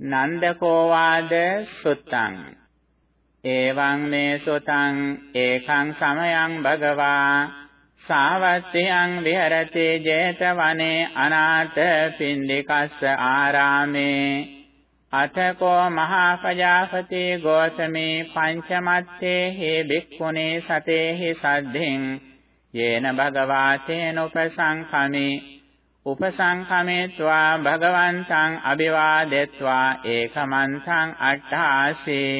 නන්දකෝ වාද සුත්තං। එවං මේ සුතං ඒකං සමයං භගවා। සාවත්තියං විහෙරති 제තවනේ අනාථ පින්ඩිකස්ස ආරාමේ। අතකෝ මහා ප්‍රජාපති ගෝතමේ පංචමත්තේ හේ බික්ඛුනේ සතේහි සද්ධින්। යේන භගවාතේන උපසංඛමේ උපසංඛමේत्वा භගවන්තං අභිවාදෙත්වා ඒකමන්තං අට්ඨාසේ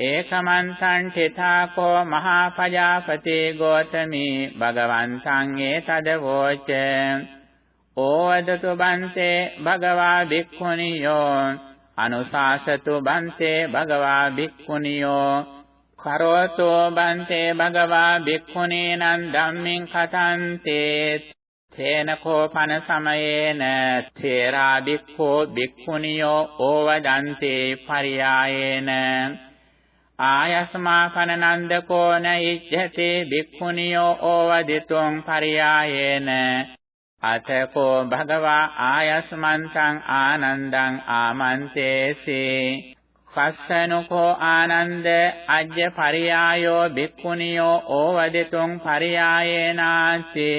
ඒකමන්තං තිතාකෝ මහා පජාපති ගෝතමී භගවන්තං ඒතදවෝච ඕවදතු බන්තේ භගවා භික්ඛුනියෝ අනුශාසතු බන්තේ භගවා භික්ඛුනියෝ කරෝතෝ බන්තේ භගවා භික්ඛුනීනං ධම්මින් කතන්තේ තේන කෝපන සමයේන තේරා භික්ඛෝ භික්ඛුනියෝ ඕවදන්තේ පරියායේන ආයස්මාපන නන්දකෝන ඉච්ඡති භික්ඛුනියෝ ඕවදිතුං පරියායේන අතකෝ භගවා ආයස්මන්තං ආනන්දං ආමන්තේසි කස්සනුකෝ ආනන්ද අජ්ජ පරියායෝ භික්ඛුනියෝ ඕවදිතුං පරියායේනාති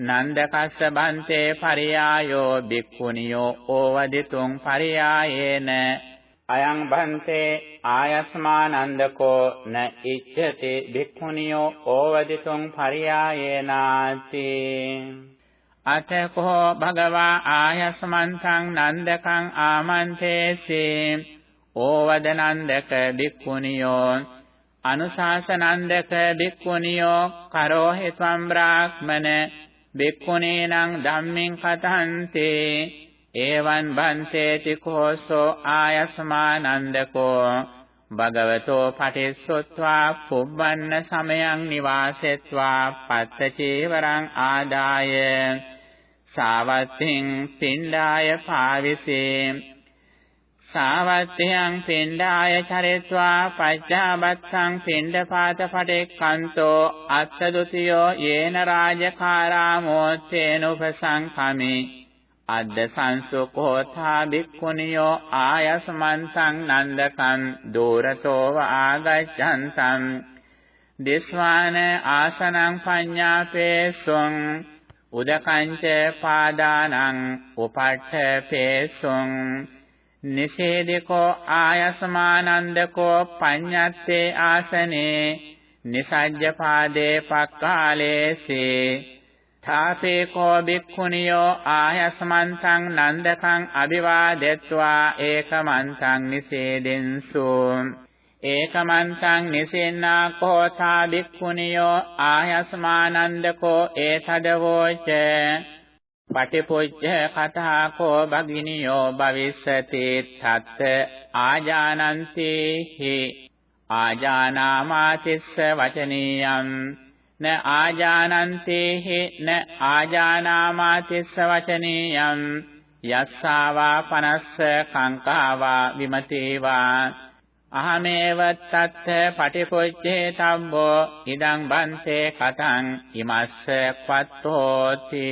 නන්දකස්ස බන්තේ පරියායෝ භික්ඛුනියෝ ඕවදිතුං පරියායේන අයං බන්තේ ආයස්මානන්දකෝ න ඉච්ඡති භික්ඛුනියෝ ඕවදිතුං පරියායේනාති අතකෝ භගවා ආයස්මන්තං නන්දකං ආමන්තේසි ඕවදනන්දක භික්ඛුනියෝ අනුශාසනන්දක භික්ඛුනියෝ කරෝහි ත්වම් බ්‍රාහ්මන භික්ඛුනේනං ධම්මින් කතන්තේ. ඒවං බන්තේති කෝසෝ ආයස්මානන්දකෝ. භගවතෝ පටිස්සොත්වා පුබ්බන්න සමයං නිවාසෙත්වා පත්ත චේවරං ආදාය. සාවත්තින් පින්ඩාය පාවිසේ. සාවත්තියං පින්ඩාය චරිත්වා පච්චාබත්තං පින්ඩපාත පටෙක්කන්තෝ අත්තදුතියෝ යේන රාජකාරාමෝ තේනුපසංඛමේ අද්ද සංසුකෝථා භික්ඛුනියෝ ආයස්මන්තං නන්දකං දෝරතෝව ආගච්ඡන්තං. දිස්වාන ආසනං පඤ්ඤාපේසුං උදකංච පාදානං උපට්ඨපේසුං නිෂේධිකෝ ආයස්මානන්දකෝ පඤ්ඤත්තේ ආසනේ නිසජ්ජ පාදේ පක්කාලේසේ ථාපේකෝ බික්ඛුනියෝ ආයස්මන්තං නන්දකං අභිවාදෙත්වා ඒකමන්තං නිසේදෙන්සු ඒකමන්තං නිසෙන්නා කෝථා බික්ඛුනියෝ ආයස්මානන්දකෝ ඒතදවෝච පටිපොච්ච කතා කෝ භගිනියෝ භවිස්සති තත් ආජානන්ති හි ආජානාමාතිස්ස වචනීයම් න ආජානන්ති හි න ආජානාමාතිස්ස වචනීයම් යස්සාවා පනස්ස කංකාවා විමතේවා අහමේව තත්ත පටිපොච්චේ තබ්බෝ ඉදං බන්තේ කතං ඉමස්ස ක්වත්තෝති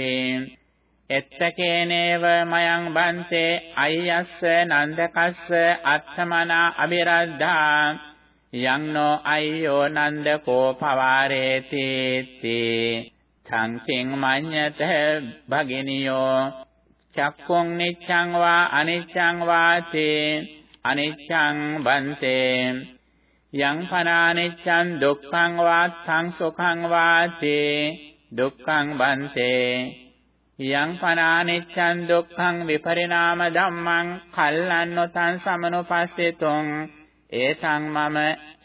එත්තකේනේව මයං බන්තේ අයස්ස නන්දකස්ස අත්තමනා අබිරද්ධා යං නෝ අය්‍යෝ නන්දකෝ පවාරේති තී සංකින් මඤ්ඤත භගිනියෝ චක්කුං නිච්ඡං වා අනිච්ඡං වාති අනිච්ඡං බන්තේ යං පනානිච්ඡං දුක්ඛං වා සංසුඛං වාති දුක්ඛං බන්තේ යං පනානිච්ඡං දුක්ඛං විපරිණාම ධම්මං කල්ලන්නොතං සමනුපස්සෙතුං ඒතං මම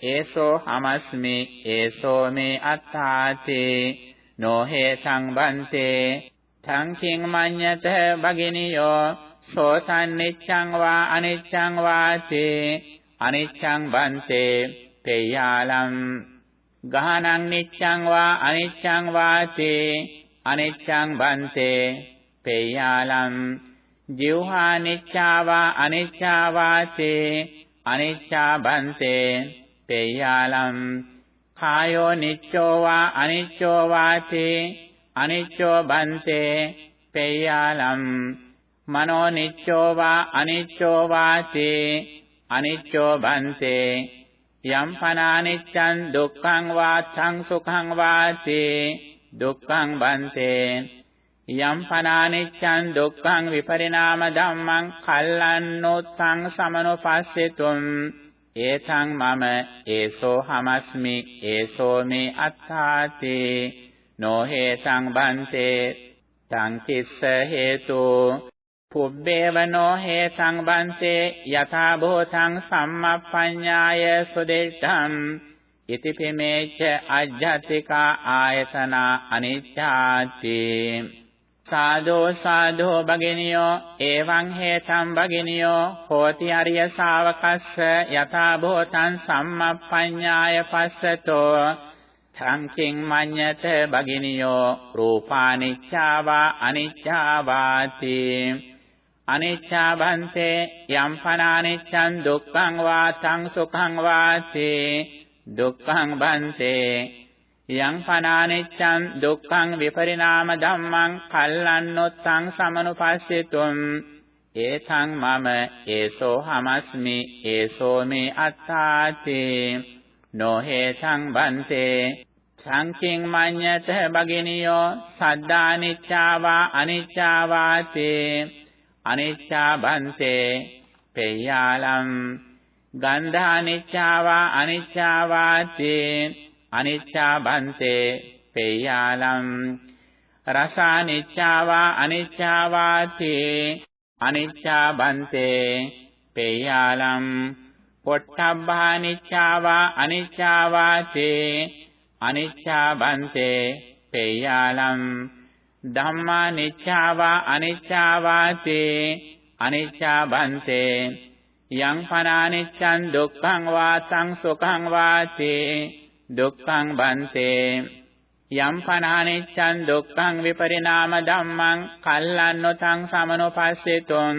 ඒසෝ හමස්මි ඒසෝ මේ අත්තාති නොහේ සංබන්තේ තං කිං මඤ්ඤත භගිනියෝ සෝතං නිච්ඡං වා අනිච්ඡං වාති අනිච්ඡං බන්තේ පේයාලම් ගහනං නිච්ඡං වා අනිච්ඡං වාති අනිච්ඡං බන්තේ පේයාලම් ජීවහා නිච්ඡාවා අනිච්ඡාවාතේ අනිච්ඡා බන්තේ පේයාලම් කායෝ නිච්චෝ වා අනිච්චෝ වාතේ අනිච්චෝ බන්තේ පේයාලම් මනෝ නිච්චෝ වා අනිච්චෝ වාති අනිච්චෝ බන්තේ. යම් පනානිච්ඡං දුක්ඛං වාත්තං සුඛං වාති දුක්ඛං බන්තේ යම් පනානිච්ඡං දුක්ඛං විපරිණාම ධම්මං කල්ලන්නෝත්තං සමනෝපස්සෙතුම් ඒතං මම ඒසෝ හමස්මි ඒසෝ මේ අත්තාති නොහේතං බන්තේ තං කිස්ස හේතු පුබ්බේවනෝ හේතං බන්තේ යථා භූතං සම්මප්පඤ්ඤාය සුදෙට්ඨං ඉතිපිමේච අජ්ජතිකා ආයතනා අනිච්ඡාති සාදෝ සාදෝ භගිනියෝ එවං හේතං භගිනියෝ හෝති අරිය ශාවකස්ස යථා භූතං සම්මප්පඤ්ඤාය පස්සතෝ සංකින් මඤ්ඤත භගිනියෝ රූපානිච්ඡාවා අනිච්ඡාවාති අනිච්ඡා බන්තේ යම් පනානිච්ඡං දුක්ඛං වා තං සුඛං වාති දුක්ඛං බන්තේ යං පනානිච්ඡං දුක්ඛං විපරිණාම ධම්මං කල්ලන්නොත්තං සමනුපස්සෙතුම්. ඒතං මම ඒසෝ හමස්මි ඒසෝ මේ අත්තාති. නොහේතං බන්තේ සංකින් මඤ්ඤත බගිනියෝ සද්දානිච්ඡාවා අනිච්ඡාවාති. අනිච්ඡා බන්තේ පෙය්‍යාලම් ගන්ධානිච්ඡාවා අනිච්ඡාවාති අනිච්චා බන්තේ පේයාලම්. රසානිච්චාවා අනිච්චාවාති අනිච්චා බන්තේ පේයාලම්. පොට්ටබ්බානිච්චාවා අනිච්චාවාති අනිච්චා බන්තේ පේයාලම්. ධම්මානිච්චාවා අනිච්චාවාති අනිච්චා බන්තේ යං පනානිච්ඡං දුක්ඛං වාසං සුඛං වාති දුක්ඛං බන්තේ යම් පනානිච්ඡං දුක්ඛං විපරිණාම ධම්මං කල්ලන්නොතං සමනෝපස්සෙතුම්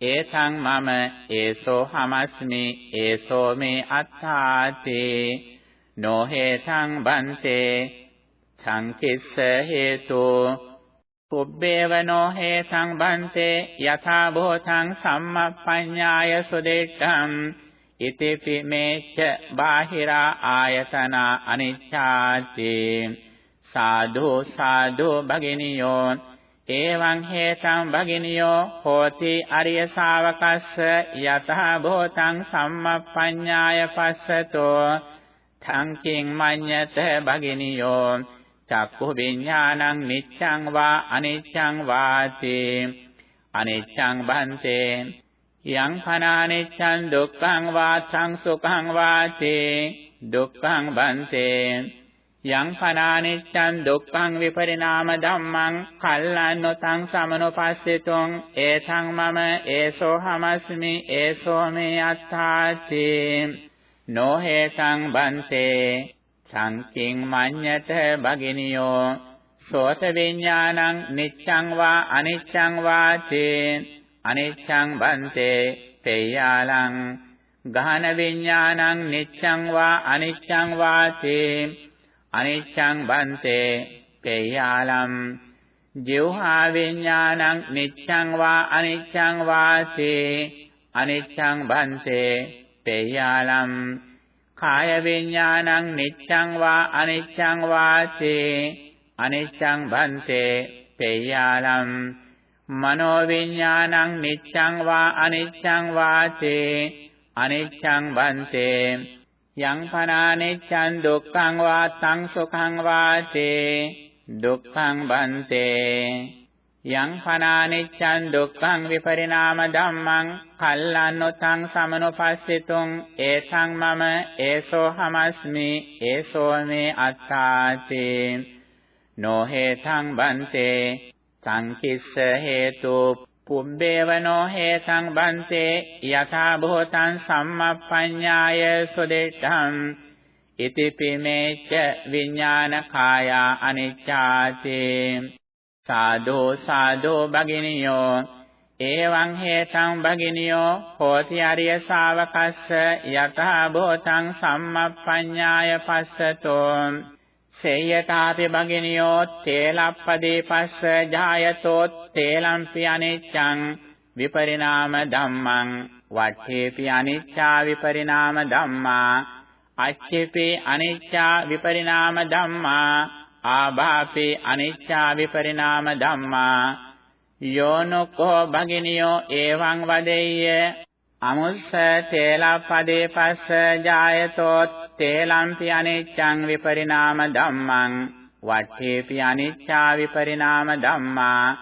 ඒතං මම ඒසෝ හමස්මි ඒසෝ මේ අත්තාති නොහේතං බන්තේ සංකිස්ස හේතු පුබ්බේවනෝ හේතං බන්තේ යථා භූතං සම්මප්පඤ්ඤාය සුදෙට්ඨං ඉතිපි මේච්ඡ බාහිරා ආයතනා අනිච්ඡාති සාධු සාධු භගිනියෝ එවං හේතං භගිනියෝ හෝති අරිය ශාවකස්ස යතහ භූතං සම්මප්පඤ්ඤාය පස්සතෝ තංකින් මඤ්ඤත භගිනියෝ චක්ඛු විඥානං නිච්ඡං වා අනිච්ඡං වාති අනිච්ඡං බන්තේ යං පනානිච්ඡං දුක්ඛං වාසං සුඛං වාතේ දුක්ඛං බන්තේ යං පනානිච්ඡං දුක්ඛං විපරිණාම ධම්මං කල්ලන්නොතං සමනොපස්සෙතුං ඒතං මම ඒසෝ හමස්මි ඒසෝ මේ අත්තාති නොහේතං බන්තේ සංකින් මඤ්ඤත භගිනියෝ සෝත විඥානං නිච්ඡං වා අනිච්ඡං වාතේ අනිච්ඡං බන්තේ පේයාලං ගහන විඥානං නිච්ඡං වා අනිච්ඡං වාතේ අනිච්ඡං බන්තේ පේයාලම් ජීවහා විඥානං නිච්ඡං වා අනිච්ඡං වාතේ අනිච්ඡං බන්තේ පේයාලම් කාය විඥානං නිච්ඡං වා අනිච්ඡං වාතේ අනිච්ඡං බන්තේ පේයාලම් මනෝ විඥානං නිච්ඡං වා අනිච්ඡං වාතේ අනිච්ඡං බන්තේ යං පනානිච්ඡං දුක්ඛං වා තං සුඛං වාතේ දුක්ඛං බන්තේ යං පනානිච්ඡං දුක්ඛං විපරිණාම ධම්මං කල්ලන්නොතං සමනොපස්සිතුං ඒසං මම ඒසෝ හමස්මි ඒසෝ මේ අත්තාති නොහේතං බන්තේ සංකිස්ස හේතු පුබ්බේවනෝ හේතං බන්තේ යථා භූතං සම්මප්පඤ්ඤාය සුදෙට්ඨං ඉතිපිමේච්ඡ විඥානකායා අනිච්ඡාති සාදෝ සාදෝ භගිනියෝ. එවං හේතං භගිනියෝ හෝති අරිය ශාවකස්ස යතහ භූතං සම්මප්පඤ්ඤාය පස්සතෝ. සේයතාපි භගිනියෝ තේලප්පදේ පස්ස ජායතෝ තේලම්පි අනිච්ඡං විපරිණාම ධම්මං. වට්ඨේපි අනිච්චා විපරිණාම ධම්මා. අච්චේපි අනිච්චා විපරිණාම ධම්මා. ආභාපි අනිච්චා විපරිණාම ධම්මා යෝනකෝ භගිනියෝ එවං වදෙය්‍ය අමුස්ස තේලප්පදේ පස්ස ජායතෝ තේලම්පි අනිච්ඡං විපරිණාම ධම්මං වට්ඨේපි අනිච්චා විපරිණාම ධම්මා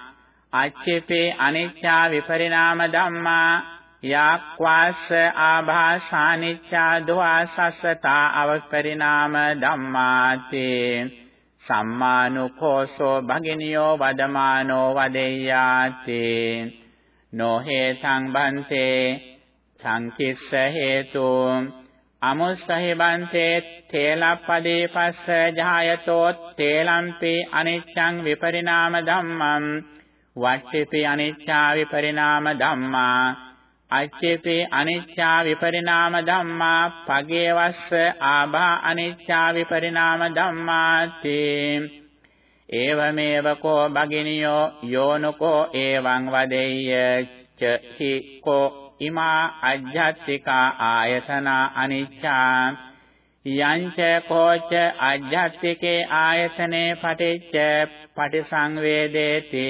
අච්චේපේ අනිච්චා විපරිණාම ධම්මා යාක්වාස ආභාසානිච්චා දුවාසස්සතා අවපරිණාම ධම්මාතේ සම්මානුකෝසෝ භගිනියෝ වදමානෝ වදෙය්‍යාති නොහේ සංබන්තේ සංකිස්ස හේතු අමුස්සහි බන්තේ තේලප්පදේ පස්ස ජායතෝ තේලම්පි අනිච්ඡං විපරිණාම ධම්මං වට්ටිපි අනිච්ඡා විපරිණාම ධම්මා අච්චේපේ අනිච්චා විපරිණාම ධම්මා පගේවස්ස ආභා අනිච්චා විපරිණාම ධම්මාති. ඒවමේව කෝ භගිනියෝ යෝනකෝ එවං වදෙය්‍ය ච හි කෝ ඉමා අජ්ජත්තිකා ආයතනා අනිච්චා යංච කෝච අජ්ජත්තිකේ ආයතනේ පටිච්ච පටිසංවේදේති.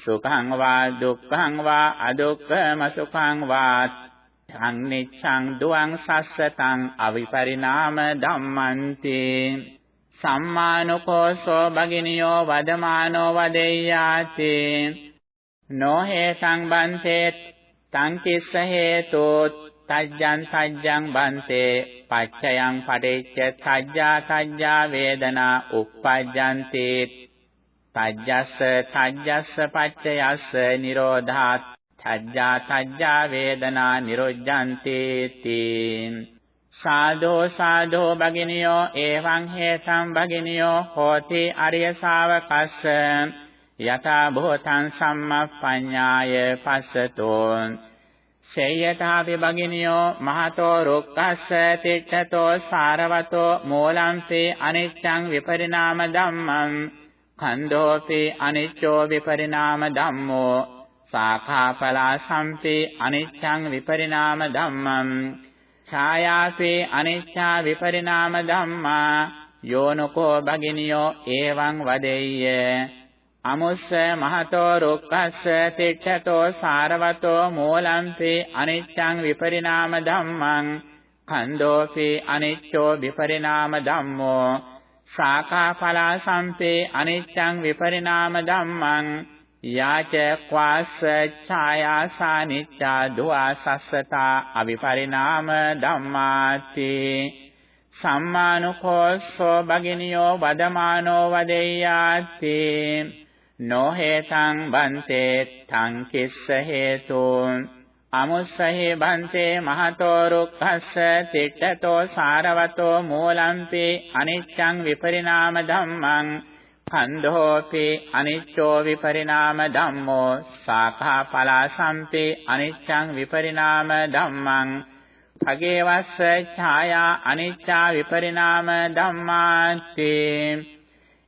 සුඛං වා දුක්ඛං වා අදුක්ඛම සුඛං වා සංනිච්ඡං දුවං සස්සතං අවිපරිණාම ධම්මන්ති සම්මානුකෝසෝ භගිනියෝ වදමානෝ වදෙය්‍යාති නොහේ සංබන්තේ තං කිස්ස හේතු තජ්ජං සජ්ජං බන්තේ පච්චයං පටිච්ච සජ්ජා සජ්ජා වේදනා uppajjanti තජ්ජස්ස තජ්ජස්ස පච්චයස්ස නිරෝධාත් තජ්ජා තජ්ජා වේදනා නිරුද්ධಂತಿ තී. සාදෝ සාදෝ භගිනියෝ එවං හේතං භගිනියෝ හෝති අරිය ශාවකස්ස. යතා භූතං සම්මප්පඤ්ඤාය පස්සතෝ. සේයතාපි භගිනියෝ මහතෝ රුක්කස්ස තිට්ඨතෝ සාරවතෝ මූලංසේ අනිච්ඡං විපරිණාම ධම්මං. කන්தோපි අනිච්චෝ විපරිණාම ධම්මෝ සාඛාඵලා සම්පේ අනිච්ඡං විපරිණාම ධම්මං ඡායාසේ අනිච්ඡා විපරිණාම ධම්මා යෝනකෝ භගිනියෝ එවං වදෙය්‍ය අමුස්ස මහතෝ රුක්කස්ස තිට්ඨතෝ සාරවතෝ මූලම්පේ අනිච්ඡං විපරිණාම ධම්මං කන්தோපි අනිච්චෝ විපරිණාම ධම්මෝ ශාඛා ඵලා සම්පේ අනිච්ඡං විපරිණාම ධම්මං යාච ක්වාස්ස ඡායාසානිච්ඡා දුආසස්සතා අවිපරිණාම ධම්මාති සම්මානුකෝස්සෝ භගිනියෝ වදමානෝ වදෙය්‍යාති නොහේතං බන්තේ තං කිස්ස හේතුන් අමුස්සහේ බන්තේ මහතෝ රුක්ඛස්ස තිට්ඨතෝ සාරවතෝ මූලම්පේ අනිච්ඡං විපරිණාම ධම්මං කන්ධෝපි අනිච්චෝ විපරිණාම ධම්මෝ සාඛා පලා සම්පේ අනිච්ඡං විපරිණාම ධම්මං භගේවස්ස ඡායා අනිච්චා විපරිණාම ධම්මාති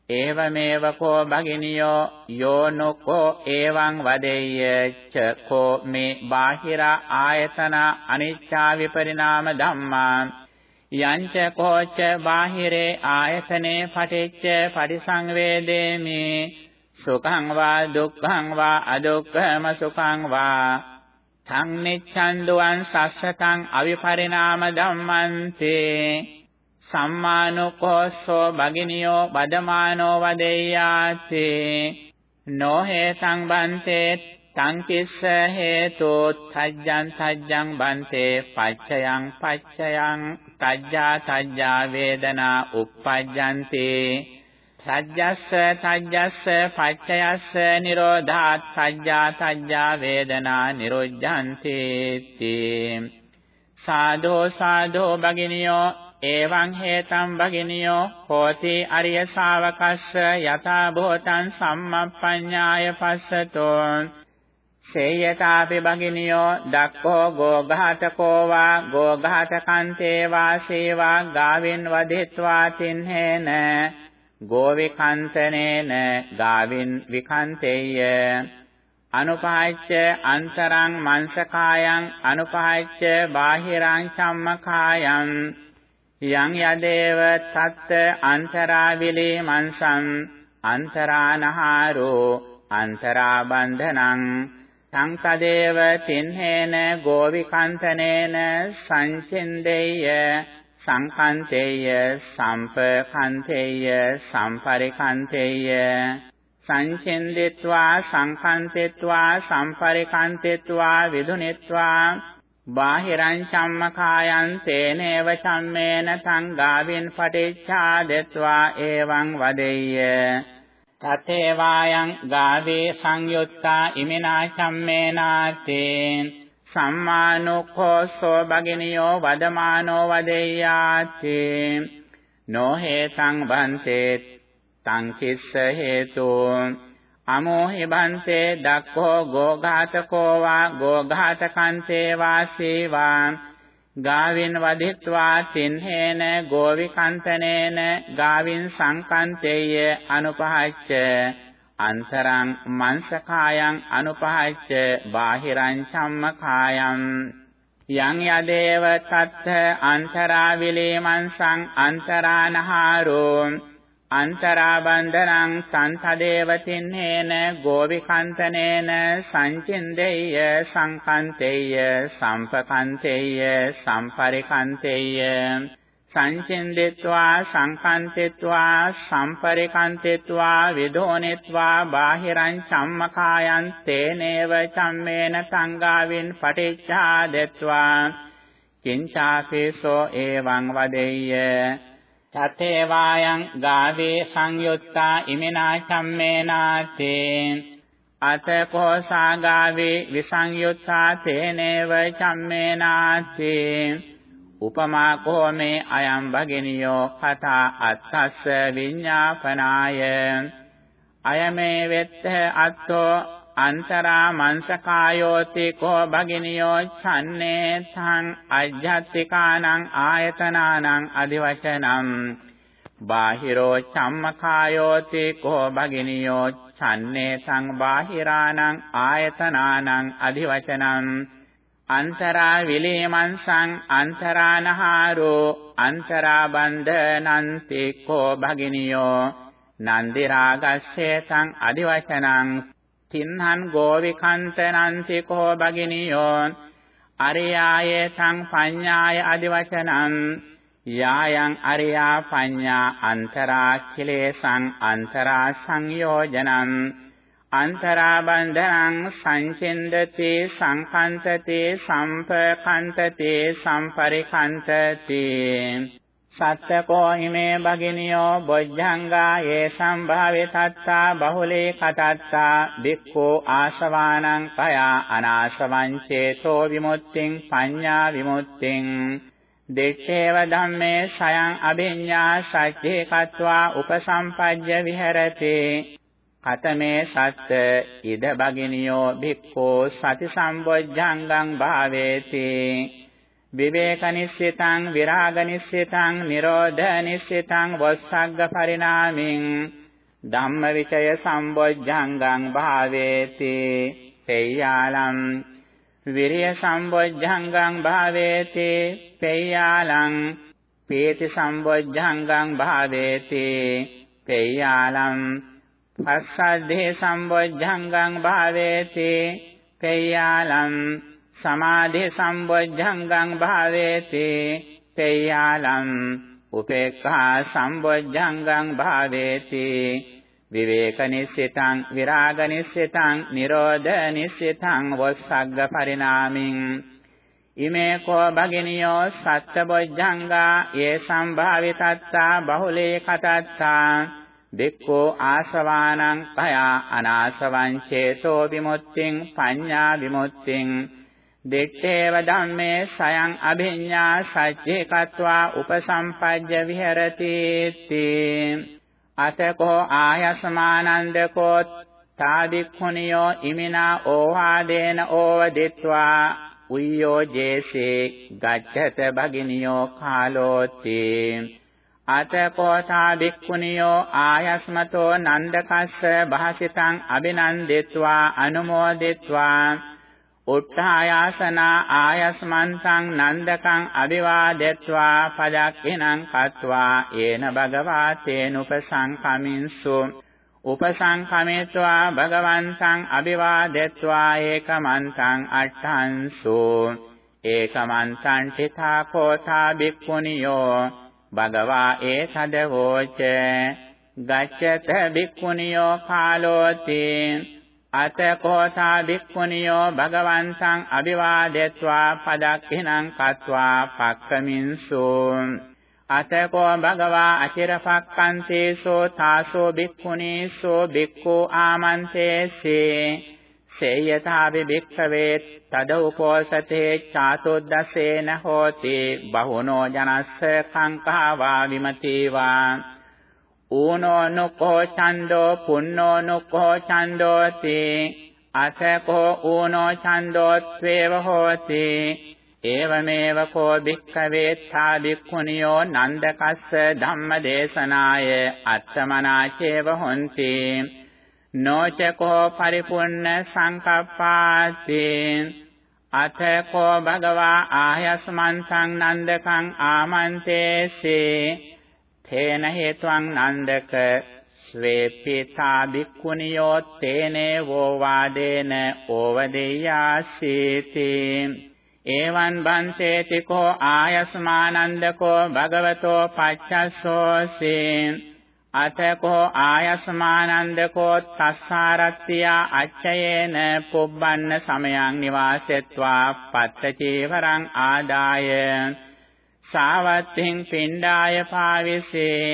ඒවමේව කෝ භගිනියෝ යෝනකෝ එවං වදෙය්‍ය ච කෝ මේ බාහිර ආයතන අනිච්චා විපරිණාම ධම්මා යංච කෝච බාහිරේ ආයතනේ පටිච්ච පරිසංවේදේමි සුඛං වා දුක්ඛං වා අදුක්ඛම සුඛං වා සංනිච්ඡන් දුවන් සස්සතං අවිපරිණාම ධම්මන්තේ සම්මානුකෝස්සෝ භගිනියෝ වදමානෝ වදෙය්‍යාති නොහේ සංබන්තේ තං කිස්ස හේතු තජ්ජං තජ්ජං බන්තේ පච්චයං පච්චයං තජ්ජා තජ්ජා වේදනා uppajjanti. සජ්ජස්ස තජ්ජස්ස පච්චයස්ස නිරෝධාත් සජ්ජා තජ්ජා වේදනා නිරුද්ධಂತಿ සාධෝ සාධෝ භගිනියෝ එවං හේතං භගිනියෝ හෝති අරිය ශාවකස්ස යතා භූතං සම්මප්පඤ්ඤාය පස්සතෝ। සේයතාපි බගිනියෝ දක්ඛෝ ගෝඝාතකෝ වා ගෝඝාතකන්තේ වා සේවා ගාවින් වදිත්වා තින්හෙන। ගෝවිකන්තනේන ගාවින් විකන්තේය। අනුපාච්ච අන්තරං මංසකායං අනුපාච්ච බාහිරං සම්මකායං යං යදේව තත්ත අන්තරාවිලේ මංසං අන්තරානහාරෝ අන්තරාබන්ධනං සංකදේව තින්හේන ගෝවිකන්තනේන සංචින්දේය සංකන්තේය සම්පකන්තේය සම්පරිකන්තේය සංචින්දිත්වා සංකන්තෙත්වා සම්පරිකන්තෙත්වා විදුනෙත්වා බාහිරං චම්මකායන් තේනේව චම්මේන සංගාවින් පටිච්ඡාදෙත්වා එවං වදෙය්‍ය. තතේ වායං ගාවේ සංයුත්තා ඉමිනා චම්මේනාතේ සම්මානුක්ඛෝසෝ බගිනියෝ වදමානෝ වදෙය්‍යාති නොහේතං බන්තේ තං කිස්ස හේතු අමෝහි බන්තේ දක්ඛෝ ගෝඝාතකෝ වා ගෝඝාතකන්තේ වාසීවා ගාවින් වදිත්වා තින්හේන ගෝවිකන්තනේන ගාවින් සංකන්තේය අනුපහච්ච අන්තරං මංසකායං අනුපහච්ච බාහිරං සම්මකායං යං යදේව තත්ථ අන්තරා විලේමංසං අන්තරානහාරෝ අන්තරාබන්ධනං සන්තදේවතින්නේන ගෝවිකන්තනේන සංචින්දේය සංකන්තේය සම්පකන්තේය සම්පරිකන්තේය සංචින්දිත්වා සංකන්තිත්වා සම්පරිකන්තිත්වා විදෝනිත්වා බාහිරං සම්මකායන් තේනේව චම්මේන සංගාවින් පටිච්ඡාදෙත්වා. කිංචාසේසෝ එවං වදෙය්‍ය තතේ වායං ගාවේ සංයුත්තා ඉමිනා චම්මේනාතේ। අතකෝ සාගාවේ විසංයුත්තා තේනේව චම්මේනාතේ। උපමා කෝමේ අයම් භගිනියෝ කතා අත්තස්ස විඤ්ඤාපනාය। අයමේ වෙත්ත අත්තෝ අන්තරා මංසකායෝති කෝ භගිනියෝ ඡන්නේ තං අජ්ජත්තිකානං ආයතනානං අදිවචනම් බාහිරෝ චම්මකායෝති කෝ භගිනියෝ ඡන්නේ තං බාහිරානං ආයතනානං අදිවචනම් අන්තරා විලේමංසං අන්තරානහාරෝ අන්තරා බන්ධනන්ති කෝ භගිනියෝ නන්දි රාගස්සේ තං අදිවචනං තින්හං ගෝවිකන්තනන්ති කෝ බගිනියෝ අරියාය තං පඤ්ඤාය අදිවචනං යායන් අරියා පඤ්ඤා අන්තරා කිලේසං අන්තරා සංයෝජනං අන්තරා බන්ධනං සංචින්දති සංකන්තති සම්පකන්තති සම්පරිකන්තති සත්තකෝ හිමේ භගිනියෝ බොජ්ජංගා යේ සම්භාවේ තත්තා බහුලේ කතත්තා බික්ඛෝ ආශවානං කයා අනාශවං චේතෝ විමුක්තිං පඤ්ඤා විමුක්තිං දෙච්ඡේව ධම්මේ සයං අභිඤ්ඤා සච්චේ කତ୍වා උපසම්පජ්ජ විහෙරති කතමේ සත්ත ඉද භගිනියෝ බික්ඛෝ සති සම්බොජ්ජංගං භාවේති විවේකනිස්සිතං විරාගනිස්සිතං නිරෝධනිස්සිතං වස්සග්ග පරිණාමින් ධම්මවිචය සම්බොජ්ජංගං භාවේති. පෙය්‍යාලම් විරිය සම්බොජ්ජංගං භාවේති. පෙය්‍යාලං පීති සම්බොජ්ජංගං භාවේති. පෙය්‍යාලම් පස්සද්ධේ සම්බොජ්ජංගං භාවේති. පෙය්‍යාලම් සමාධි සම්බොජ්ජංගං භාවේති තේයාලම් උපේක්ඛා සම්බොජ්ජංගං භාවේති විවේක නිස්සිතං විරාග නිස්සිතං නිරෝධ නිස්සිතං වස්සග්ග පරිණාමින්. ඉමේ කෝ භගිනියෝ සත්බොජ්ජංගා ඒ සම්භාවිතත්තා බහුලේ කතත්තා දෙක්කෝ ආසවානං කයා අනාසවං චේතෝ විමුක්තිං පඤ්ඤා විමුක්තිං. දිත්තේව ධම්මේ සයං අභිඤ්ඤා සච්චේ කତ୍වා උපසම්පජ්ජ විහෙරති තී අතකෝ ආයස්මානන්දකෝ තාදික්ඛුනියෝ ඉමිනා ඕවාදේන ඕවදිත්වා। උය්‍යෝ ජේසේ ගච්ඡත භගිනියෝ කාලෝති। අතකෝතා භික්ඛුනියෝ ආයස්මතෝ නන්දකස්ස භාසිතං අබිනන්දිත්වා අනුමෝදිත්වා। උත්ථායාසනා ආයස්මන්තං නන්දකං අවිවාදෙත්වා පදක්ඛිනං කତ୍වා යේන භගවා තේනුපසංඛමින්සු උපසංඛමෙත්වා භගවන්තං අවිවාදෙත්වා ඒකමන්තං අට්ඨංසු. ඒකමන්තං තිතා කෝතා බික්ඛුනියෝ භගවා ඒතදවෝච. ගච්ඡත බික්ඛුනියෝ කාලෝතේ. අතකෝතා භික්ඛුනියෝ භගවන්තං අභිවාදෙත්වා පදක්ඛිනං කତ୍වා පක්කමින්සු අතකෝ භගවා අචිරපක්ඛන්තේසෝ තාසෝ භික්ඛුනීසෝ භික්ඛු ආමන්තේසේ. සේයතාවි භික්ඛවේ තද උපෝසතේ චාතොද්දසේන හෝති. බහුනෝ ජනස්ස කංකාවා විමතේවා. ඌනෝ නුකෝ ඡන්தோ පුන්නෝ නුකෝ ඡන්தோ තේ අසකෝ ඌනෝ ඡන්தோ ත්වේව හෝති. ඒවමේව කෝ භික්ඛවේ ථා භික්ඛුනියෝ නන්දකස්ස ධම්මදේශනාය අත්තමනාචේව හොಂತಿ නොචකෝ පරිපුන්න සංකප්පාති. අතකෝ භගවා ආයස්මන් සංනන්දකං ආමන්තේසේ. තේන හේතුං නන්දක. ස්වේපිතා භික්ඛුනියෝ තේනේ වෝ වාදේන ඕවදෙය්‍යාසීති. එවං බන්තේති කෝ ආයස්මානන්දකෝ භගවතෝ පච්චස්සෝසේ. අතකෝ ආයස්මානන්දකෝ තස්සාරත්තියා අච්චයේන පුබ්බන්න සමයං නිවාසෙත්වා පත්ත චීවරං ආදාය. සාවත්තිං පිණ්ඩාය පාවිසේ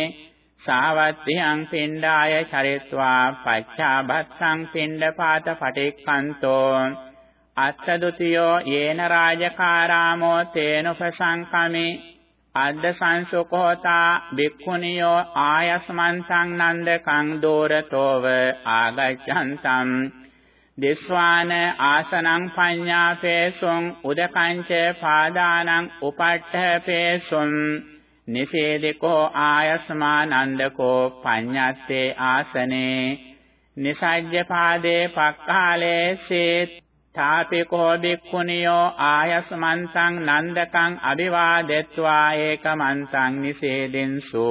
සාවත්තියං පිණ්ඩාය චරිත්වා පච්චාබත්තං පිණ්ඩපාත පටික්කන්තෝ අත්තදුතියෝ යේන රාජකාරාමෝ තේනුපසංකමි අද්ද සංසුකෝතා බික්ඛුනියෝ ආයස්මන්තං නන්දකං දෝරතෝව ආගච්ඡන්තම් දිස්වාන ආසනං පඤ්ඤාපේසුං උදකංච පාදානං උපට්ඨපේසුං නිසේදිකෝ ආයස්මානන්දකෝ පඤ්ඤත්තේ ආසනේ නිසජ්ජ පාදේ පක්ඛාලේ සේත් තාපිකෝ බික්ඛුනියෝ ආයස්මන්තං නන්දකං අභිවාදෙත්වා ඒකමන්තං නිසේදෙන්සු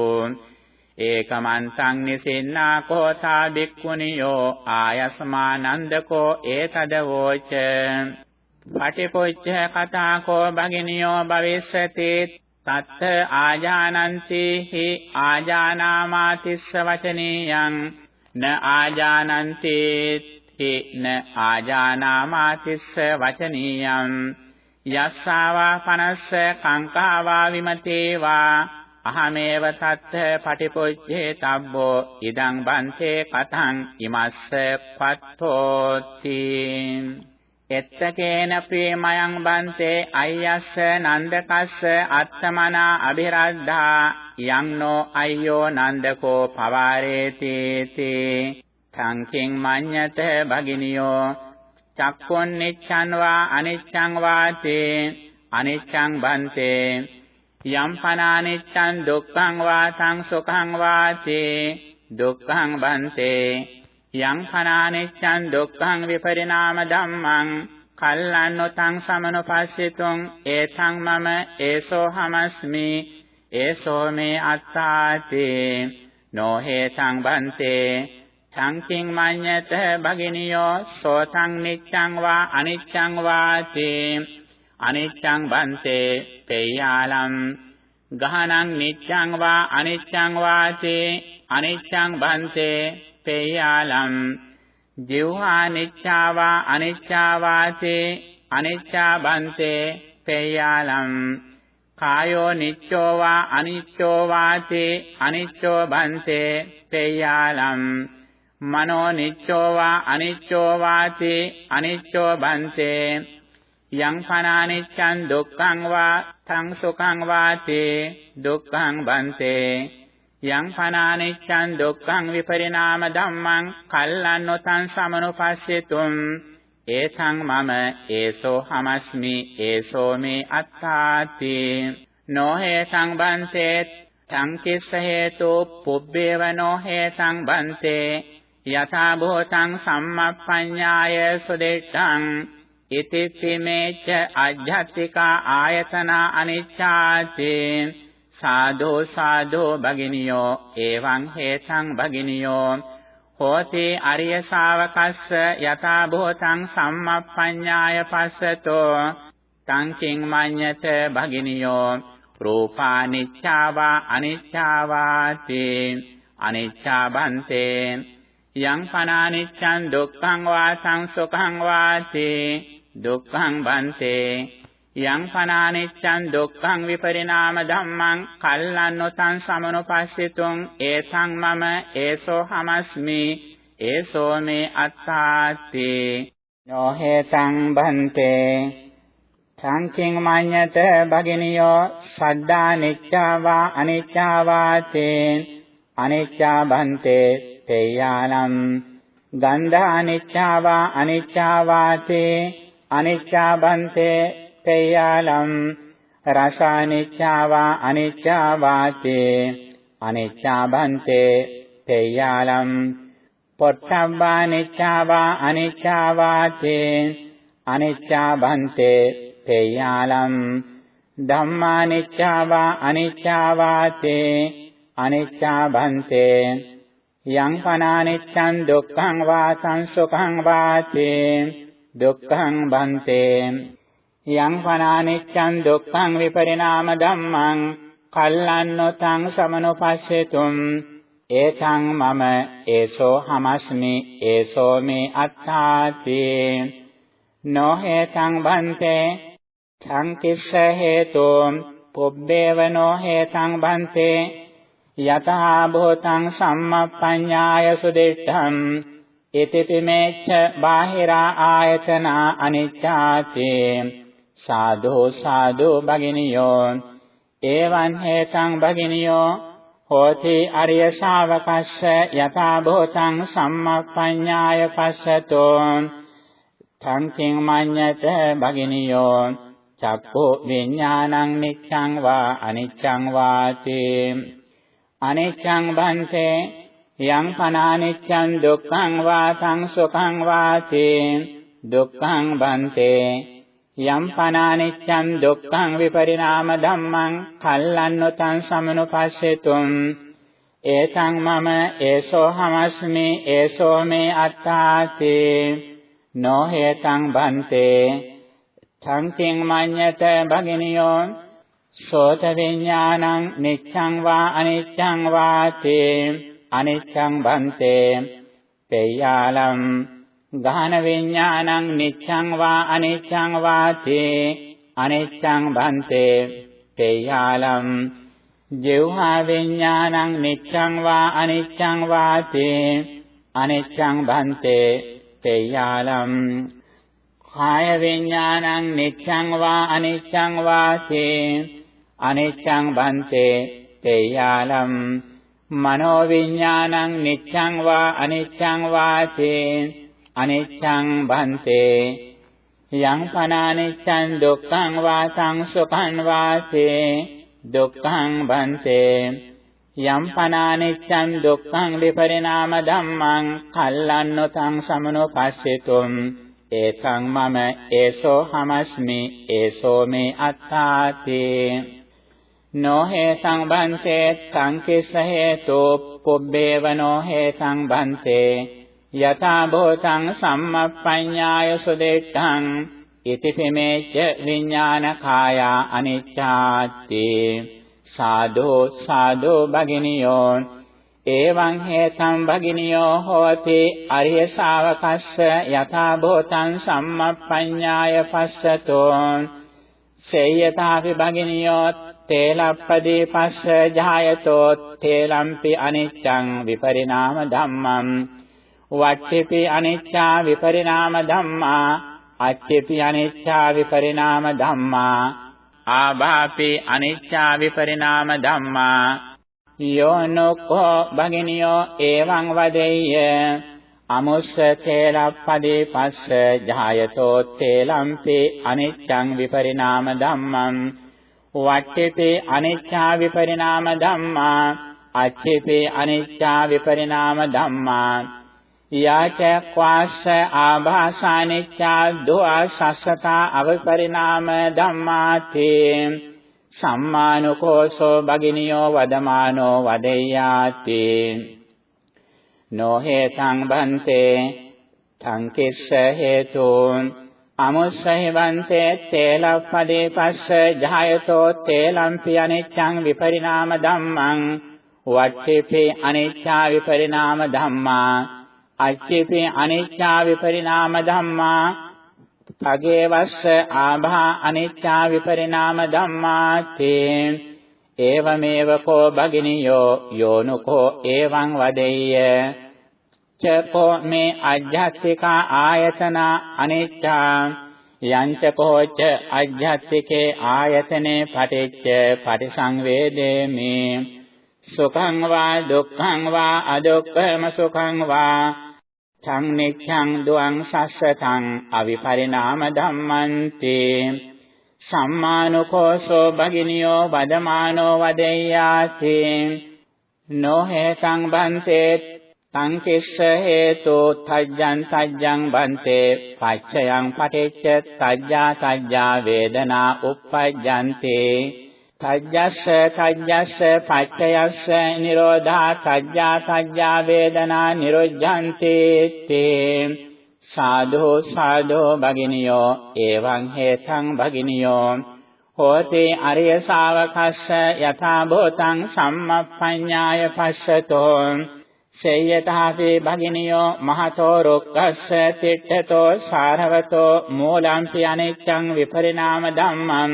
ඒකමන්තං නිසින්නා කෝතා බික්ඛුනියෝ ආයස්මානන්දකෝ ඒතදවෝච. පටිපොච්ච කතා කෝ භගිනියෝ භවිස්සති. තත්ත ආජානන්ති හි ආජානාමාතිස්ස වචනීයං. න ආජානන්ති හි න ආජානාමාතිස්ස වචනීයං. යස්සාවා පනස්ස කංකාවා විමතේවා. අහමේව සත්ත පටිපොච්චේ තබ්බෝ ඉදං බන්තේ කතං ඉමස්ස පත්තෝති. එත්තකේන ප්‍රේමයන් බන්තේ අයස්ස නන්දකස්ස අත්තමනා අබිරද්ධා යන්නෝ අය්‍යෝ නන්දකෝ පවාරේති තේ. සංකින් මඤ්ඤත භගිනියෝ චක්කොන් නිච්ඡන් වා අනිච්ඡං වාතේ අනිච්ඡං බන්තේ යම් පනානිච්ඡං දුක්ඛං වාසං සුඛං වාතේ දුක්ඛං බන්තේ යම් පනානිච්ඡං දුක්ඛං විපරිණාම ධම්මං කල්ලන්නොතං සමනුපස්සිතුං ඒතං මම ඒසෝ හමස්මි ඒසෝ මේ අත්තාතේ නොහේතං බන්තේ සංකින් මඤ්ඤත භගිනියෝ සෝතං නිච්ඡං වා අනිච්ඡං වාතේ අනිච්ඡං බන්තේ තේයාලම් ගහනං නිච්ඡං වා අනිච්ඡං වාතේ අනිච්ඡං බන්තේ තේයාලම් ජීවහා නිච්ඡා වා අනිච්ඡා වාතේ අනිච්ඡා බන්තේ තේයාලම් කායෝ නිච්ඡෝ වා අනිච්ඡෝ වාතේ අනිච්ඡෝ බන්තේ තේයාලම් මනෝ නිච්ඡෝ වා අනිච්ඡෝ වාතේ අනිච්ඡෝ බන්තේ යං පනානිච්ඡං දුක්ඛං වා තං සුඛං වාතේ දුක්ඛං බන්තේ යං පනානිච්ඡං දුක්ඛං විපරිණාම ධම්මං කල්ලන්නොතං සමනුපස්සෙතුම් ඒතං මම ඒසෝ හමස්මි ඒසෝ මේ අත්තාති නොහේ සංබන්තේ සංකිස්ස හේතු පුබ්බේව නොහේ සංබන්තේ යථා භූතං සම්මප්පඤ්ඤාය සුදෙට්ඨං ඉතිප්පිමේච්ඡ අජ්ජත්තිකා ආයතන අනිච්ඡාති සාදෝ සාදෝ භගිනියෝ එවං හේතං භගිනියෝ හෝති අරිය ශාවකස්ස යථා භූතං සම්මප්පඤ්ඤාය පස්සතෝ තං කිං මඤ්ඤත භගිනියෝ රූපානිච්ඡාවා අනිච්ඡාවාති අනිච්ඡා බන්තේ යං පනානිච්ඡං දුක්ඛං වා සංසුඛං වාති දුක්ඛං බන්තේ යං පනානිච්ඡං දුක්ඛං විපරිණාම ධම්මං කල්ලන්නොතං සමනුපස්සිතුං ඒසං මම ඒසෝ හමස්මි ඒසෝ මේ අත්තාති නොහෙතං බන්තේ සංකින් මඤ්ඤත භගිනියෝ සද්දා නිච්ඡාවා අනිච්ඡාවාතේ අනිච්ඡා බන්තේ තේයානම් ගන්ධා අනිච්ඡාවා අනිච්ඡාවාතේ අනිච්ඡා බන්තේ තේයාලම් රසානිච්ඡාවා අනිච්ඡාවාතේ අනිච්ඡා බන්තේ තේයාලම් පොට්ටම්බා නිච්ඡාවා අනිච්ඡාවාතේ අනිච්ඡා බන්තේ තේයාලම් ධම්මානිච්ඡාවා අනිච්ඡාවාතේ අනිච්ඡා බන්තේ යං පනානිච්ඡං දුක්ඛං වා සංසුඛං වාතේ දුක්ඛං බන්තේ। යං පනානිච්ඡං දුක්ඛං විපරිණාම ධම්මං කල්ලන්නොතං සමනුපස්සෙතුම්। ඒතං මම ඒසෝ හමස්මි ඒසෝ මේ අත්තාති නොහේතං බන්තේ සංකිස්ස හේතෝ පුබ්බේව නොහේතං බන්තේ। යතහා භූතං සම්මප්පඤ්ඤාය සුදිට්ඨං ඉතිපිමේච්ඡ බාහිරා ආයතනා අනිච්ඡාති සාදු සාදු භගිනියෝ එවං හේතං භගිනියෝ හෝති අරිය ශාවකස්ස යථා භූතං සම්මප්පඤ්ඤාය පස්සතෝ තංකින් මඤ්ඤත භගිනියෝ චක්ඛු විඥානං නිච්ඡං වා අනිච්ඡං වාති අනිච්ඡං බන්තේ යං පනානිච්ඡං දුක්ඛං වා සංසුඛං වාති දුක්ඛං බන්තේ යම් පනානිච්ඡං දුක්ඛං විපරිණාම ධම්මං කල්ලන්නොතං සමනුපස්සෙතුම් ඒතං මම ඒසෝ හමස්මි ඒසෝ මේ අත්තාති නොහේතං බන්තේ සංකින් මඤ්ඤත භගිනියෝ සෝත විඥානං නිච්ඡං වා අනිච්ඡං වාති අනිච්ඡං බන්තේ තේයාලම් ගාන විඥානං නිච්ඡං වා අනිච්ඡං වාති අනිච්ඡං බන්තේ තේයාලම් ජීවහා විඥානං නිච්ඡං වා අනිච්ඡං වාති අනිච්ඡං බන්තේ තේයාලම් කාය විඥානං නිච්ඡං වා අනිච්ඡං වාති අනිච්ඡං බන්තේ තේයාලම් මනෝ විඥානං නිච්ඡං වා අනිච්ඡං වාති අනිච්ඡං බන්තේ යං පනානිච්ඡං දුක්ඛං වා සංසුඛං වාති දුක්ඛං බන්තේ යම් පනානිච්ඡං දුක්ඛං විපරිණාම ධම්මං කල්ලන්නොතං සමනෝ පස්සෙතුම් ඒකං මම ඒසෝ හමස්මි ඒසෝ මේ අත්තාති නොහේ සංබන්තේ සංකිස්ස හේතු පුබ්බේව නොහේ සංබන්තේ යථා භූතං සම්මප්පඤ්ඤාය සුදෙට්ඨං ඉතිපිමේච්ඡ විඥානකායා අනිච්ඡාති සාදෝ සාදෝ භගිනියෝ එවං හේතං භගිනියෝ හෝති අරිය ශාවකස්ස යථා භූතං සම්මප්පඤ්ඤාය පස්සතෝ සේයතාපි භගිනියෝ තේලප්පදී පස්ස ජායතෝ තේලම්පි අනිච්ඡං විපරිණාම ධම්මං වට්ඨිපි අනිච්ඡා විපරිණාම ධම්මා අච්චිපි අනිච්ඡා විපරිණාම ධම්මා ආභාපි අනිච්ඡා විපරිණාම ධම්මා යෝනොකෝ භගිනියෝ එවං වදෙය්‍ය අමුස්ස තේලප්පදී පස්ස ජායතෝ තේලම්පි අනිච්ඡං විපරිණාම ධම්මං වට්ඨිපේ අනිච්ඡා විපරිණාම ධම්මා අච්චිපේ අනිච්ඡා විපරිණාම ධම්මා. යාච ක්වාස්ස ආභාසානිච්ඡා දුආ සස්සතා අවිපරිණාම ධම්මාති. සම්මානුකෝසෝ භගිනියෝ වදමානෝ වදෙය්‍යාති නොහේතං බන්තේ තං කිස්ස හේතුන් අමුස්සහි බන්තේ තේලප්පදේ පස්ස ජායතෝ තේලම්පි අනිච්ඡං විපරිණාම ධම්මං වට්ඨේපේ අනිච්ඡා විපරිණාම ධම්මා අච්චේපේ අනිච්ඡා විපරිණාම ධම්මා තගේ වස්ස ආභා අනිච්චා විපරිණාම ධම්මාති ඒවමේව කෝ භගිනියෝ යෝනුකෝ එවං වදෙය්‍ය චකෝ මේ අජ්ජත්තිකා ආයතන අනිච්චා යංච කෝච අජ්ජත්තිකේ ආයතනේ පටිච්ච පටිසංවේදේමි සුඛං වා දුක්ඛං වා අදුක්ඛම සුඛං වා චං නිච්ඡං දුං සස්සතං අවිපරිණාම ධම්මන්ති සම්මානුකෝසෝ භගිනියෝ වදමානෝ වදෙය්‍යාති නොහෙතං බන්තේ තං කිස්ස හේතු තජ්ජං තජ්ජං බන්තේ පච්චයං පටිච්ච තජ්ජා තජ්ජා වේදනා uppajjante තජ්ජස්ස තජ්ජස්ස පච්චයස්ස නිරෝධා තජ්ජා තජ්ජා වේදනා නිරුද්ධන්ති. තේ සාධෝ සාධෝ භගිනියෝ එවං හේතං භගිනියෝ. හෝති අරිය ශාවකස්ස යථා භූතං සම්මප්පඤ්ඤාය පස්සතෝ. සේයතාපේ භගිනියෝ මහතෝ රුක්කස්ස තිට්ඨතෝ සාරවතෝ මූලම්පි අනිච්ඡං විපරිණාම ධම්මං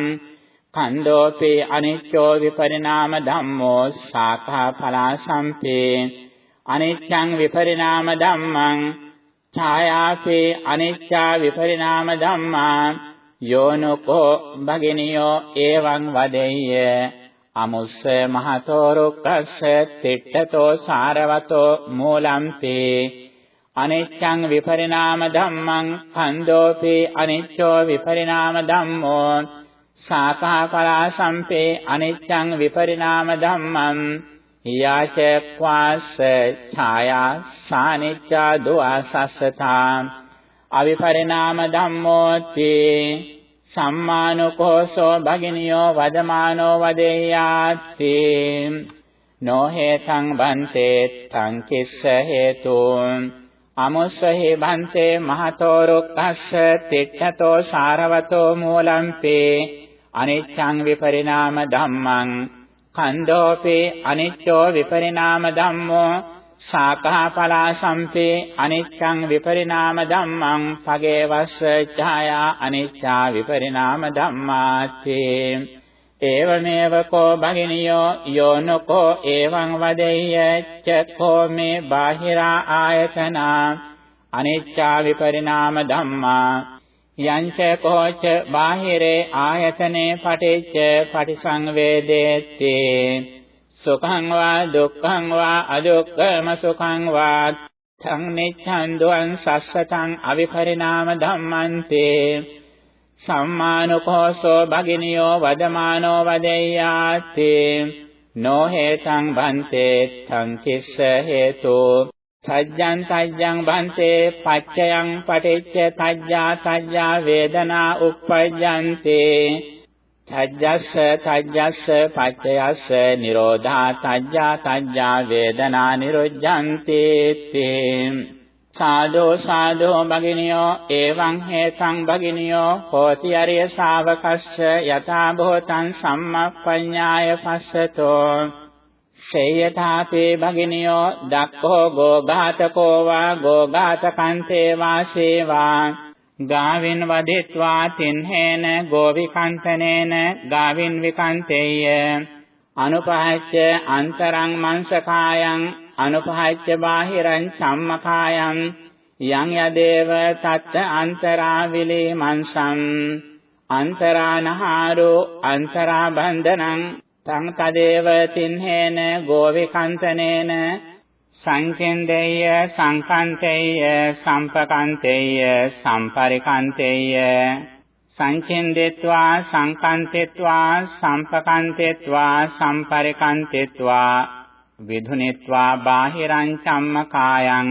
කන්දෝපේ අනිච්චෝ විපරිණාම ධම්මෝ සාඛා පලාසම්පේ අනිච්ඡං විපරිණාම ධම්මං ඡායාපේ අනිච්චා විපරිණාම ධම්මා යෝනකෝ භගිනියෝ එවං වදෙය්‍ය අමුස්ස මහතෝ රුක්කස්ස තිට්ඨතෝ සාරවතෝ මූලම්පේ අනිච්ඡං විපරිණාම ධම්මං කන්දෝපේ අනිච්චෝ විපරිණාම ධම්මෝ සාකා පරාසම්පේ අනිච්ඡං විපරිණාම ධම්මං යාච ක්වාස ඡායා සානිච්ඡා දුආසස්සතා අවිපරිණාම ධම්මෝති සම්මානුකෝසෝ භගිනියෝ වදමානෝ වදෙය්‍යාති නොහේතං බන්තේ තං කිස්ස හේතුන් අමුස්සහි බන්තේ මහතෝ රුක්ඛස්ස තිට්ඨතෝ සාරවතෝ මූලම්පේ. අනිච්ඡං විපරිණාම ධම්මං. කන්දෝපේ අනිච්චෝ විපරිණාම ධම්මෝ සාකා පලාසම්පේ අනිච්ඡං විපරිණාම ධම්මං පගේ වස්ස ඡායා අනිච්චා විපරිණාම ධම්මාති ඒවමේව කෝ භගිනියෝ යෝනකෝ එවං වදෙය්‍ය චකෝ මේ බාහිරා ආයතනා අනිච්චා විපරිණාම ධම්මා යංච කෝච බාහිරේ ආයතනේ පටිච්ච පටිසංවේදේති සුඛං වා දුක්ඛං වා අදුක්ඛම සුඛං වා තං නිච්ඡන් දුං සස්සතං අවිපරිණාම ධම්මන්තේ සම්මානුකෝසෝ භගිනියෝ වදමානෝ වදෙය්‍යාති නොහේතං බන්තේ තං කිස්ස හේතු සජ්ජං සජ්ජං බන්තේ පච්චයං පටිච්ච තජ්ජා තජ්ජා වේදනා uppajjante තජ්ජස්ස තජ්ජස්ස පච්චයස්ස නිරෝධා තජ්ජා තජ්ජා වේදනා නිරුද්ධන්ති තේ. සාදෝ සාදෝ භගිනියෝ එවං හේතං භගිනියෝ හෝති අරිය ශාවකස්ස යථා භූතං සම්මප්පඤ්ඤාය පස්සතෝ. ශේයථාපේ භගිනියෝ දක්ඛෝ ගෝඝාතකෝ වා ගෝඝාතකන්තේ වාසේවා ගාවින් වදිත්වා තින්හේන ගෝවිකන්තනේන ගාවින් විකන්තේය. අනුපහච්ච අන්තරං මංසකායං අනුපහච්ච බාහිරං සම්මකායං යං යදේව තත්ත අන්තරා විලේ මංසං. අන්තරානහාරෝ අන්තරා බන්ධනං තං තදේව තින්හේන ගෝවිකන්තනේන සංකෙන්දේය සංකන්තේය සම්පකන්තේය සම්පරිකන්තේය. සංකෙන්දෙත්වා සංකන්තෙත්වා සම්පකන්තෙත්වා සම්පරිකන්තෙත්වා. විධුනිත්වා බාහිරං චම්මකායං.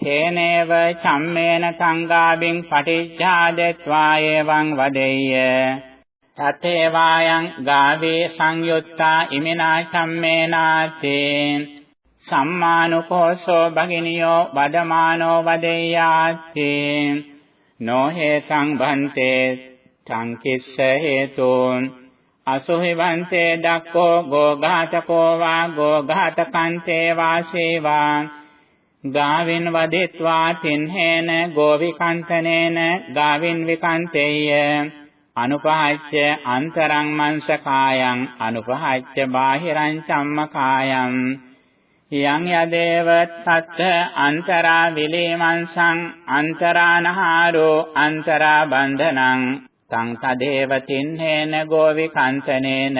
තේනේව චම්මේන සංගාබින් පටිච්ඡාදෙත්වා එවං වදෙය්‍ය. තතේ වායං ගාවේ සංයුත්තා ඉමිනා සම්මේනාතේ සම්මානුකෝසෝ භගිනියෝ වදමානෝ වදෙය්‍යාත්තේ නොහේතං භන්තේ සංකිස්ස හේතුන්. අසුහිවන්තේ දක්කෝ ගෝඝාතකෝ වා ගෝඝාතකන්තේ වාසේවා ගාවින් වදෙත්වා තින්හේන ගෝවිකන්තනේන ගාවින් විකන්තේය. අනුපහච්ච අන්තරං මංසකායං අනුපහච්ච බාහිරං චම්මකායං. යං යදේව තත්ත අන්තරා විලේමංසං අන්තරානහාරෝ අන්තරා බන්ධනං තං තදේව තින්හේන ගෝවිකන්තනේන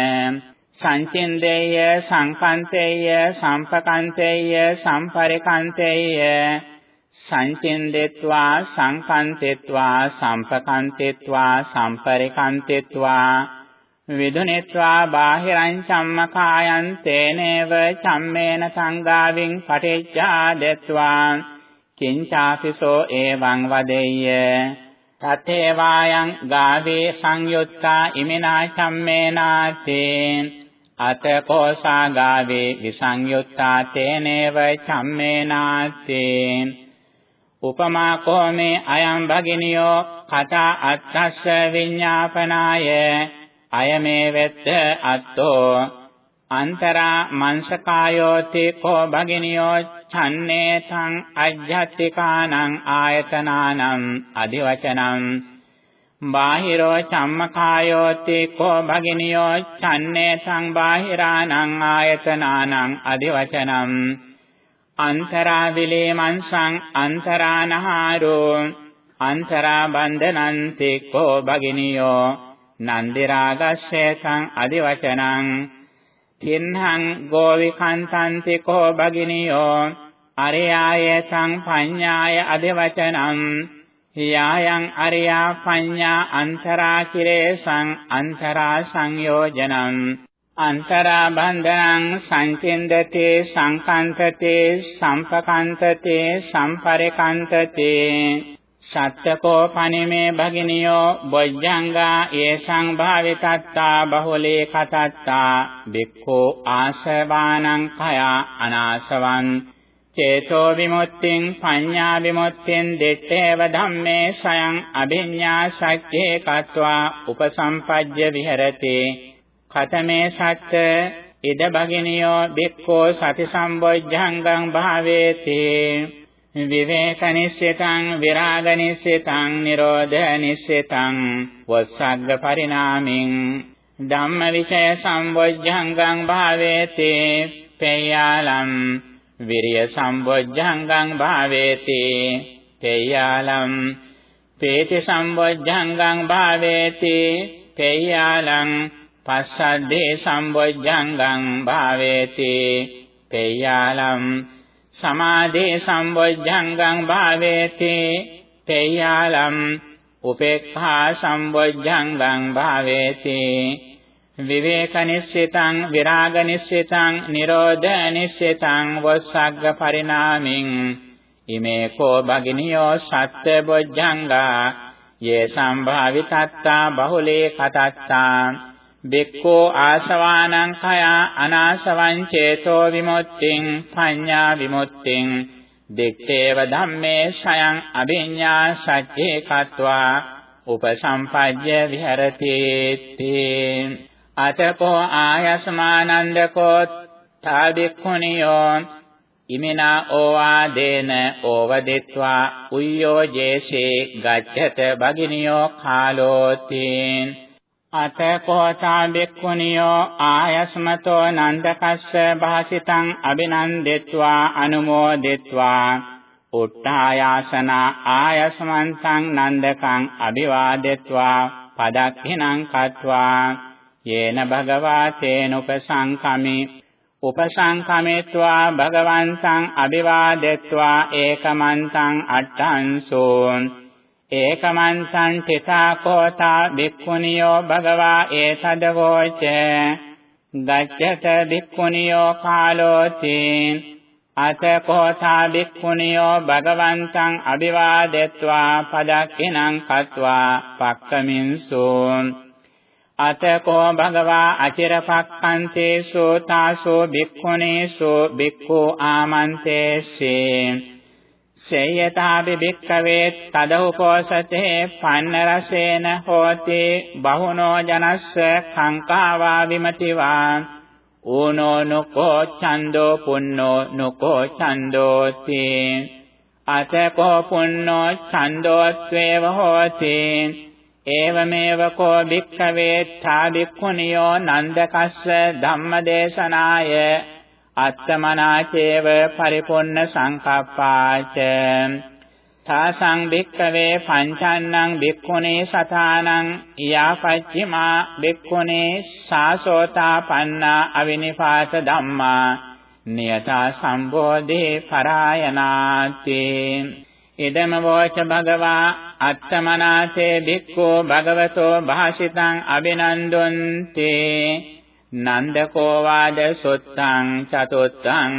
සංචින්දේය සංකන්තේය සම්පකන්තේය සම්පරිකන්තේය සංචින්දෙත්වා සංකන්තෙත්වා සම්පකන්තෙත්වා සම්පරිකන්තෙත්වා විදුනෙත්වා බාහිරං සම්මකායන් තේනේව චම්මේන සංගාවින් පටිච්චාදෙත්වා කිංචාපිසෝ එවං වදෙය්‍ය. තතේ වායං ගාවේ සංයුත්තා ඉමිනා චම්මේනාතේ. අතකෝසා ගාවේ විසංයුත්තා තේනේව චම්මේනාතේ. උපමා කෝමේ අයං භගිනියෝ කතා අත්තස්ස විඤ්ඤාපනාය. අයමේ වෙත්ත අත්තෝ? අන්තරා මංසකායෝති කෝ භගිනියෝ? ඡන්නේ තං අජ්ජත්තිකානං ආයතනානම් අදිවචනං බාහිරෝ චම්මකායෝති කෝ භගිනියෝ? ඡන්නේ තං බාහිරානං ආයතනානං අදිවචනං අන්තරා විලේමංසං අන්තරානහාරෝ. අන්තරා බන්ධනන්ති කෝ භගිනියෝ? නන්දි රාගස්සේසං අදිවචනං තින්හං ගෝවිකන්තන්ති කෝ භගිනියෝ අරියායසං පඤ්ඤාය අදිවචනං යායන් අරියා පඤ්ඤා අන්තරා කිරේසං අන්තරා සංයෝජනං අන්තරා බන්ධනං සංචින්දතේ සංකන්තතේ සම්පකන්තතේ සම්පරිකන්තතේ සත්තකෝ පනිමේ භගිනියෝ බොජ්ජංගා ඒසං භාවිතත්තා බහුලේ කතත්තා බික්ඛෝ ආසවානං කය අනාසවං චේතෝ විමුක්තිං පඤ්ඤා විමුක්තිං දිත්තේව ධම්මේ සයං අභිඤ්ඤා සච්චේ කତ୍වා උපසම්පජ්ජ විහෙරති කතමේ සත්ත ඉද භගිනියෝ බික්ඛෝ සති සම්බොජ්ජංගං භාවේති විවේකනිස්සතං විරාගනිස්සතං නිරෝධනිස්සතං වස්සග්ග පරිණාමින් ධම්මවිචය සම්බොජ්ජංගං භාවේති පේයාලම් විරිය සම්බොජ්ජංගං භාවේති පේයාලම් පේති සම්බොජ්ජංගං භාවේති පේයාලං පස්සද්දේ සම්බොජ්ජංගං භාවේති පේයාලම් සමාධේ සම්බොජ්ජංගං භාවේති පේයාලම් උපේක්ඛා සම්බොජ්ජංගං භාවේති විවේකනිශ්චිතං විරාගනිශ්චිතං නිරෝධනිශ්චිතං වස්සග්ග පරිණාමින් ඉමේ කෝ භගිනියෝ සත්‍ය බොජ්ජංගා යේ සම්භාවිතත්තා බහුලේ කතත්තා බෙක්කෝ ආශවානං කය අනාශවං චේතෝ විමුක්තිං පඤ්ඤා විමුක්තිං දෙක්ඛේව ධම්මේ සයං අභිඤ්ඤා සච්චේ කତ୍වා උපසම්පජ්ජ විහෙරති තේ අතකෝ ආයස්මානන්දකෝ තාබික්ඛුනියෝ ඉමිනා ඕවාදේන ඕවදෙත්වා උය්‍යෝ ජේසේ ගච්ඡත භගිනියෝ කාලෝතීන්. අතකෝතා බික්ඛුනියෝ ආයස්මතෝ නන්දකස්ස භාසිතං අබිනන්දෙත්වා අනුමෝදෙත්වා. උට්ඨායාසන ආයස්මන්තං නන්දකං අභිවාදෙත්වා. පදක්ඛිනං කତ୍වා. යේන භගවා තේන උපසංකමි උපසංකමෙත්වා භගවන්තං අභිවාදෙත්වා. ඒකමන්තං අට්ඨංසෝ ඒකමන්තං තිතා කෝතා භික්ඛුනියෝ භගවා ඒතදවෝච ගච්ඡත භික්ඛුනියෝ කාලෝති අතකෝතා භික්ඛුනියෝ භගවන්තං අභිවාදෙත්වා පදක්ඛිනං කତ୍වා පක්කමින්සෝ අතකෝ භගවා අචිරපක්ඛන්තේසු තාසෝ භික්ඛුනේසු භික්ඛු ආමන්තේසේ සේයතාපි භික්ඛවේ තද උපෝසතේ පන්න රසේන හෝති බහුනෝ ජනස්ස කාංකාවා විමතිවා. ඕනෝ නොකෝ ඡන්தோ පුන්නෝ නොකෝ ඡන්தோති අතකෝ පුන්නෝ ඡන්தோත්වේව හෝති. ඒවමේව කෝ භික්ඛවේ ථා භික්ඛුනියෝ නන්දකස්ස ධම්මදේශනාය. අත්තමනාචේව පරිපොන්න සංකප්පාච. තාසං භික්ඛවේ පංචන්නං භික්ඛුනේ සතානං යාපච්චිමා භික්ඛුනේ සාසෝතා පන්නා අවිනිපාත ධම්මා. නියතා සම්බෝධේ පරායනාති. ඉදම වෝච භගවා අත්තමනාතේ භික්ඛෝ භගවතෝ භාසිතං අබිනන්දුන්තේ නන්දකෝ වාද සුත්තං චතුත්තං